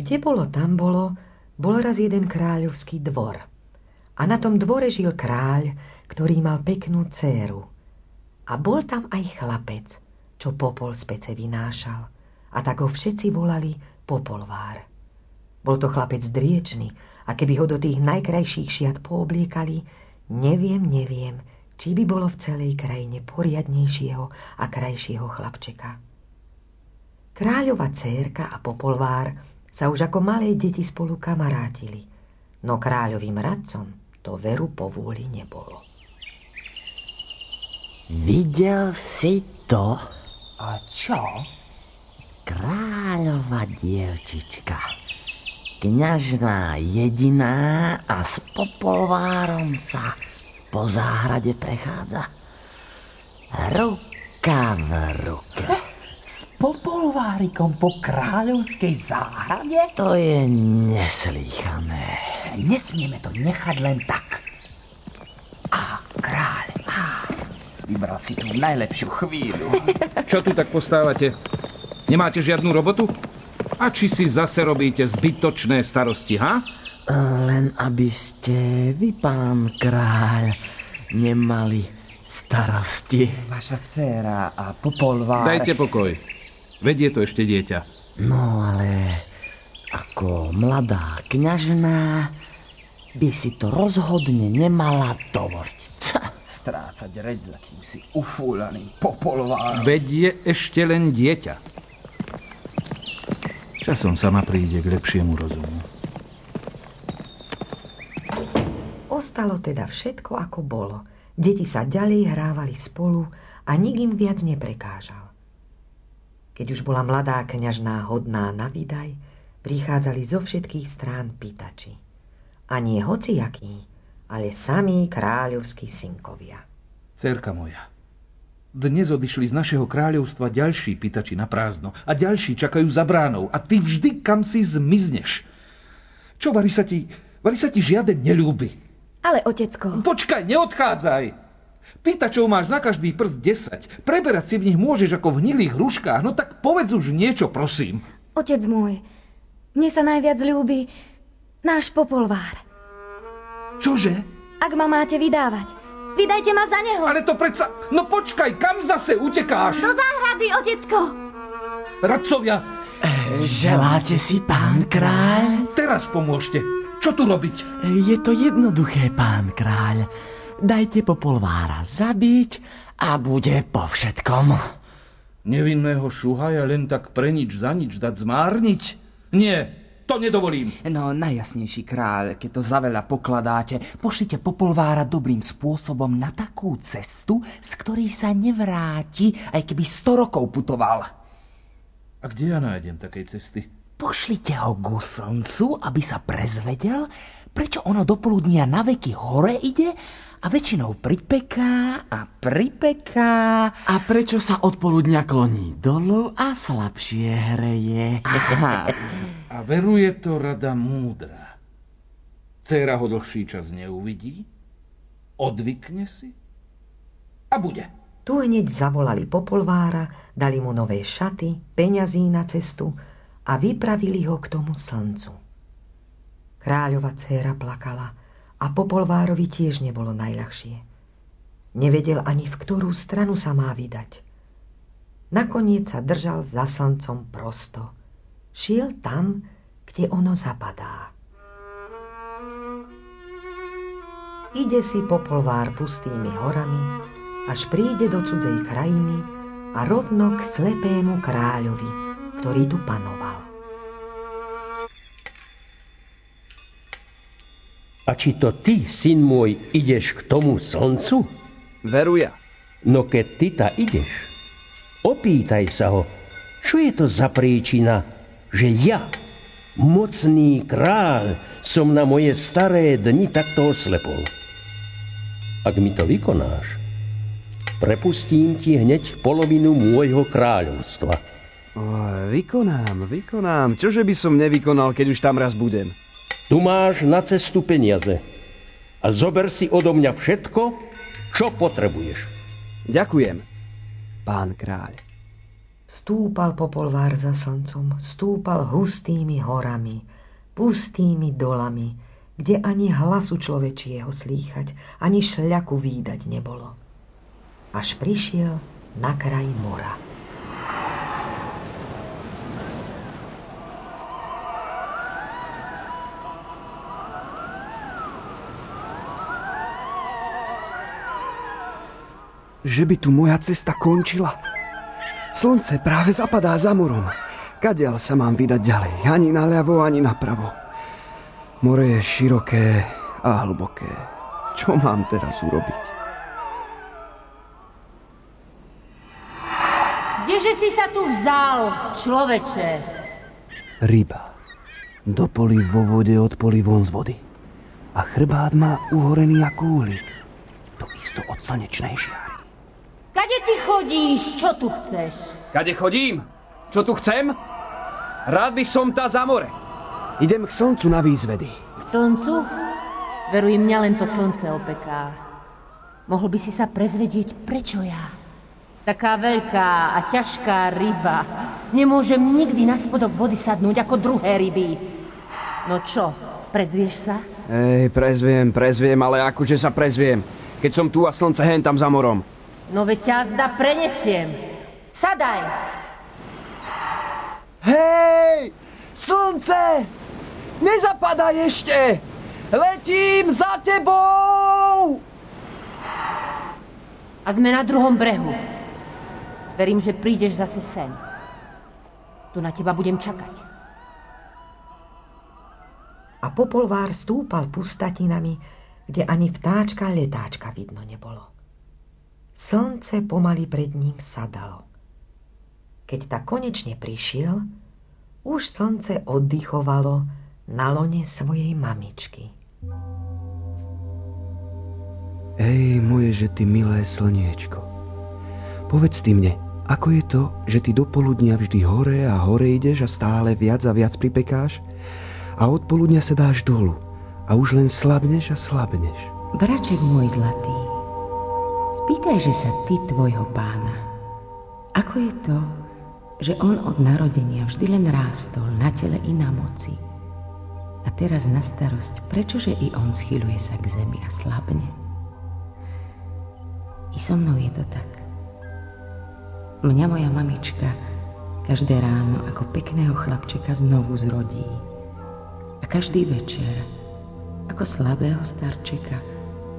Kde bolo, tam bolo, bol raz jeden kráľovský dvor. A na tom dvore žil kráľ, ktorý mal peknú dceru. A bol tam aj chlapec, čo popol z pece vynášal. A tak ho všetci volali Popolvár. Bol to chlapec driečný a keby ho do tých najkrajších šiat poobliekali, neviem, neviem, či by bolo v celej krajine poriadnejšieho a krajšieho chlapčeka. Kráľova cérka a Popolvár sa už ako malé deti spolu kamarátili, no kráľovým radcom to veru povôli nebolo. Videl si to? A čo? Kráľova dievčička. Kňažná jediná a s popolvárom sa po záhrade prechádza. Ruka v ruke. S popolvárikom po kráľovskej záhrade? To je neslýchané. Nesmieme to nechať len tak. A kráľ. Á, vybral si tú najlepšiu chvíľu. Čo tu tak postávate? Nemáte žiadnu robotu? A či si zase robíte zbytočné starosti, ha? Len aby ste vy, pán kráľ, nemali starosti. Vaša dcéra a popolvár... Dajte pokoj. Vedie to ešte dieťa. No ale ako mladá kňažná by si to rozhodne nemala dovoliť. Ca. Strácať reč za kýmsi ufúlaným popolvárom. Vedie ešte len dieťa. Časom sama príde k lepšiemu rozumu. Ostalo teda všetko, ako bolo. Deti sa ďalej hrávali spolu a nik im viac neprekážal. Keď už bola mladá kňažná hodná na vydaj, prichádzali zo všetkých strán pýtači. A nie hociakí, ale samí kráľovskí synkovia. Cerka moja, dnes odišli z našeho kráľovstva ďalší pýtači na prázdno a ďalší čakajú za bránou a ty vždy kam si zmizneš. Čo, vari sa ti, vari sa ti žiaden nelúbi? Ale, otecko... Počkaj, neodchádzaj! Pýtačov máš na každý prst 10. Preberať si v nich môžeš ako v hnilých hruškách. No tak povedz už niečo, prosím. Otec môj, mne sa najviac ľúbi náš popolvár. Čože? Ak ma máte vydávať, vydajte ma za neho. Ale to predsa... No počkaj, kam zase utekáš? Do záhrady, otecko! Radcovia, Želáte si, pán kráľ? teraz pomôžte. Čo tu robiť? Je to jednoduché, pán kráľ. Dajte popolvára zabiť a bude po všetkom. Nevinného šuhaja len tak pre nič za nič dať zmárniť? Nie, to nedovolím. No, najjasnejší kráľ, keď to za veľa pokladáte, pošlite popolvára dobrým spôsobom na takú cestu, z ktorej sa nevráti, aj keby 100 rokov putoval. A kde ja nájdem takej cesty? Pošlite ho ku slncu, aby sa prezvedel, prečo ono do poludnia na veky hore ide a väčšinou pripeká a pripeká. A prečo sa od poludnia kloní dolu a slabšie hreje? A veruje to rada múdra. Céra ho dlhší čas neuvidí, odvykne si a bude. Tu hneď zavolali popolvára, dali mu nové šaty, peňazí na cestu a vypravili ho k tomu slncu. Kráľova dcéra plakala a popolvárovi tiež nebolo najľahšie. Nevedel ani v ktorú stranu sa má vydať. Nakoniec sa držal za slncom prosto. Šiel tam, kde ono zapadá. Ide si popolvár pustými horami, až príde do cudzej krajiny a rovno k slepému kráľovi, ktorý tu panoval. A či to ty, syn môj, ideš k tomu slncu? Veru ja. No keď ty ta ideš, opýtaj sa ho, čo je to za príčina, že ja, mocný kráľ, som na moje staré dni takto oslepol. Ak mi to vykonáš, prepustím ti hneď polovinu môjho kráľovstva. O, vykonám, vykonám. Čože by som nevykonal, keď už tam raz budem? Tu máš na cestu peniaze. A zober si odo mňa všetko, čo potrebuješ. Ďakujem, pán kráľ. Stúpal popolvár za slncom, stúpal hustými horami, pustými dolami, kde ani hlasu človečieho slýchať, ani šľaku výdať nebolo. Až prišiel na kraj mora. Že by tu moja cesta končila? Slnce práve zapadá za morom. Kadiaľ sa mám vydať ďalej? Ani naľavo, ani napravo. More je široké a hlboké. Čo mám teraz urobiť? Kdeže si sa tu vzal, človeče? Ryba. Do poli vo vode od poli von z vody. A chrbát má uhorený ako uhlík. To isto od slnečnej žiary. Kade ty chodíš? Čo tu chceš? Kade chodím? Čo tu chcem? Rád by som tá za more. Idem k slncu na výzvedy. K slncu? Veruj, mňa len to slnce opeká. Mohol by si sa prezvedieť, prečo ja? Taká veľká a ťažká ryba. Nemôžem nikdy na spodok vody sadnúť ako druhé ryby. No čo, prezvieš sa? Ej, prezviem, prezviem, ale akože sa prezviem. Keď som tu a slnce hen tam za morom. No veď ťa zda prenesiem. Sadaj! Hej! Slnce! Nezapadaj ešte! Letím za tebou! A sme na druhom brehu. Verím, že prídeš zase sem. Tu na teba budem čakať. A popolvár stúpal pustatinami, kde ani vtáčka letáčka vidno nebolo. Slnce pomaly pred ním sadalo. Keď tak konečne prišiel, už slnce oddychovalo na lone svojej mamičky. Ej, moje, že ty milé slniečko. Povedz ty mne, ako je to, že ty do poludnia vždy hore a hore ideš a stále viac a viac pripekáš a od poludnia sa dáš dolu a už len slabneš a slabneš. Braček môj zlatý, Spýtajže sa ty tvojho pána, ako je to, že on od narodenia vždy len rástol na tele i na moci. A teraz na starosť, prečože i on schyluje sa k zemi a slabne? I so mnou je to tak. Mňa moja mamička každé ráno ako pekného chlapčeka znovu zrodí. A každý večer ako slabého starčeka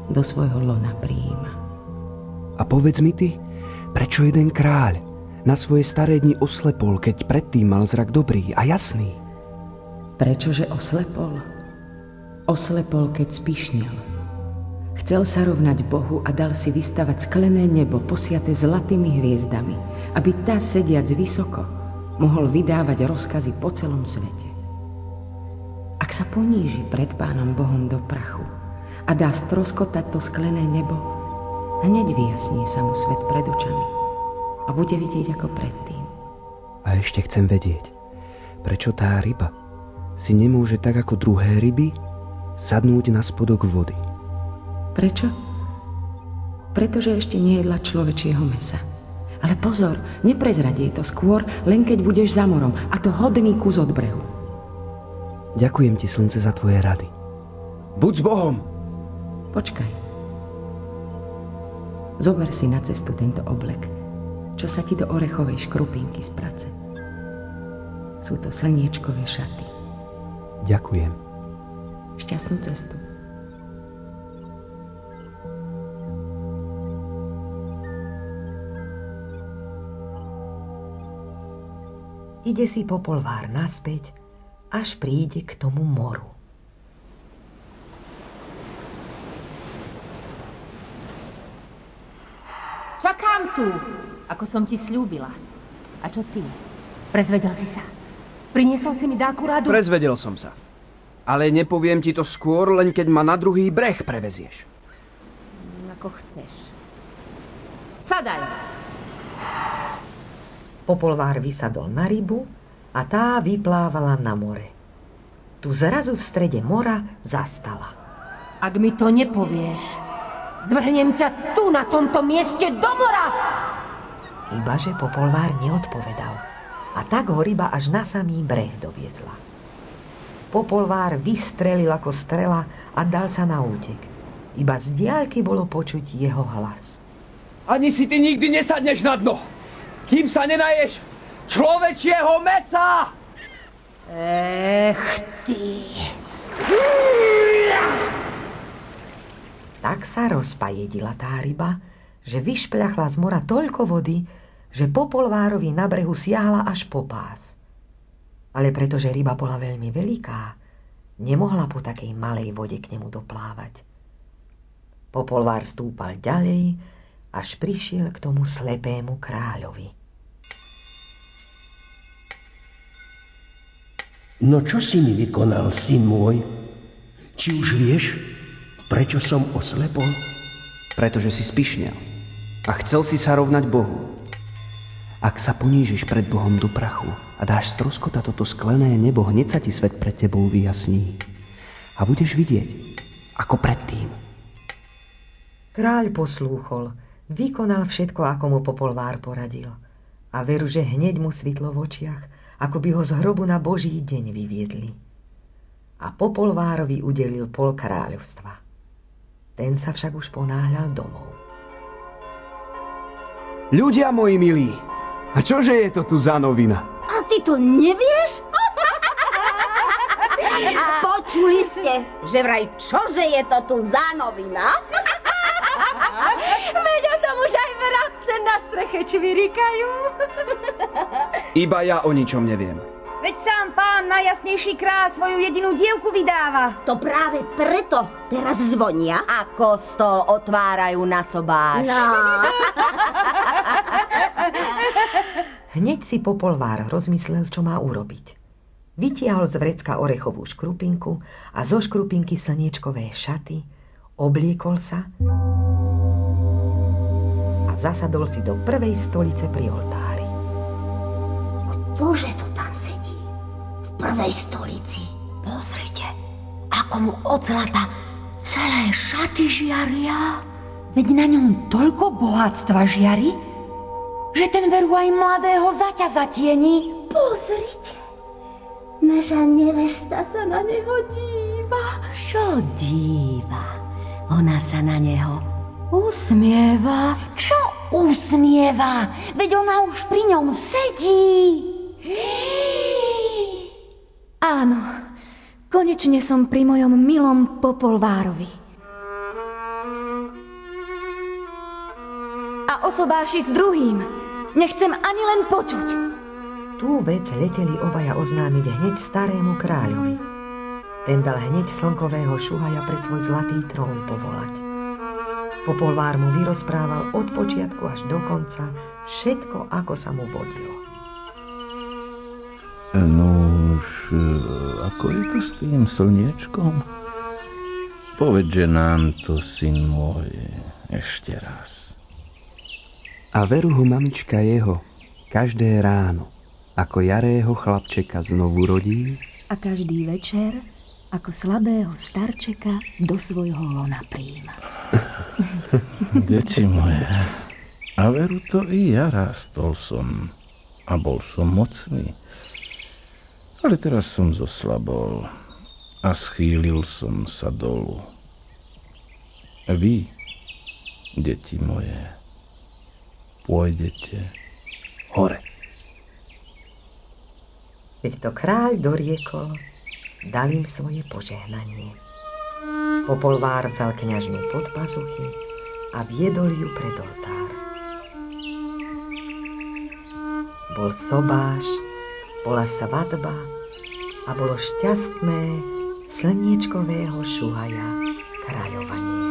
do svojho lona prijíma. A povedz mi ty, prečo jeden kráľ na svoje staré dni oslepol, keď predtým mal zrak dobrý a jasný? Prečože oslepol? Oslepol, keď spišnil. Chcel sa rovnať Bohu a dal si vystavať sklené nebo posiate zlatými hviezdami, aby tá sediac vysoko mohol vydávať rozkazy po celom svete. Ak sa poníži pred Pánom Bohom do prachu a dá stroskotať to sklené nebo, Hneď vyjasní sa mu svet pred očami a bude vidieť ako predtým. A ešte chcem vedieť, prečo tá ryba si nemôže tak ako druhé ryby sadnúť na spodok vody. Prečo? Pretože ešte nejedla človečieho mesa. Ale pozor, neprezradí to skôr, len keď budeš za morom, a to hodný kus od brehu. Ďakujem ti, slnce, za tvoje rady. Buď s Bohom! Počkaj. Zober si na cestu tento oblek, čo sa ti do orechovej škrupinky sprace. Sú to slniečkové šaty. Ďakujem. Šťastnú cestu. Ide si popolvár naspäť, až príde k tomu moru. Tu, ako som ti slúbila. A čo ty? Prezvedel si sa? Priniesol si mi dáku radu? Prezvedel som sa. Ale nepoviem ti to skôr, len keď ma na druhý breh prevezieš. Ako chceš. Sadaj! Popolvár vysadol na rybu a tá vyplávala na more. Tu zrazu v strede mora zastala. Ak mi to nepovieš, Zvrhnem ťa tu, na tomto mieste, do mora! Ibaže popolvár neodpovedal a tak ho ryba až na samý breh doviezla. Popolvár vystrelil ako strela a dal sa na útek. Iba z diaľky bolo počuť jeho hlas. Ani si ty nikdy nesadneš na dno, kým sa nenaješ človečieho mesa! Ech ty. Tak sa rozpajedila tá ryba, že vyšpľachla z mora toľko vody, že po polvárovi na brehu siahla až po pás. Ale pretože ryba bola veľmi veľká, nemohla po takej malej vode k nemu doplávať. Popolvár stúpal ďalej, až prišiel k tomu slepému kráľovi. No čo si mi vykonal, syn môj? Či už vieš, prečo som oslepol? Pretože si spišnel a chcel si sa rovnať Bohu. Ak sa ponížiš pred Bohom do prachu a dáš stroskota toto sklené nebo, hneď sa ti svet pred tebou vyjasní. A budeš vidieť, ako predtým. Kráľ poslúchol, vykonal všetko, ako mu popolvár poradil. A veru, že hneď mu svitlo v očiach ako by ho z hrobu na Boží deň vyviedli. A Popolvárovi udelil pol kráľovstva. Ten sa však už ponáhľal domov. Ľudia moji milí, a čože je to tu za novina? A ty to nevieš? Počuli ste, že vraj čože je to tu za novina? Veď o tom už aj vrabce na streche čvirikajú. Iba ja o ničom neviem. Veď sám pán najjasnejší král svoju jedinú dievku vydáva. To práve preto teraz zvonia. A kosto otvárajú na sobáš. No. Hneď si popolvár rozmyslel, čo má urobiť. Vytiahol z vrecka orechovú škrupinku a zo škrupinky slniečkové šaty, obliekol sa a zasadol si do prvej stolice pri oltári. Ktože to prvej stolici. Pozrite, ako mu od zlata celé šaty žiaria. Veď na ňom toľko bohatstva žiari, že ten veru aj mladého zaťa zatieni. Pozrite, naša nevesta sa na neho díva. Čo díva? Ona sa na neho usmieva. Čo usmieva? Veď ona už pri ňom sedí. Áno, konečne som pri mojom milom Popolvárovi. A osobáši s druhým. Nechcem ani len počuť. Tú vec leteli obaja oznámiť hneď starému kráľovi. Ten dal hneď slnkového šuhaja pred svoj zlatý trón povolať. Popolvár mu vyrozprával od počiatku až do konca všetko, ako sa mu vodilo. Ako je to s tým slniečkom? Povedže nám to, syn môj, ešte raz. A veru ho mamička jeho každé ráno, ako jarého chlapčeka znovu rodí. A každý večer ako slabého starčeka do svojho lona príjma. Deti moje, a veru to i ja rástol som a bol som mocný. Ale teraz som zoslabol a schýlil som sa dolu. Vy, deti moje, pôjdete hore. Keď to kráľ doriekol, dal im svoje požehnanie. Popolvár vzal kňažnú pod pazuchy a viedol ju pred oltár. Bol sobáš, bola svadba a bolo šťastné slniečkového šuhaja kráľovania.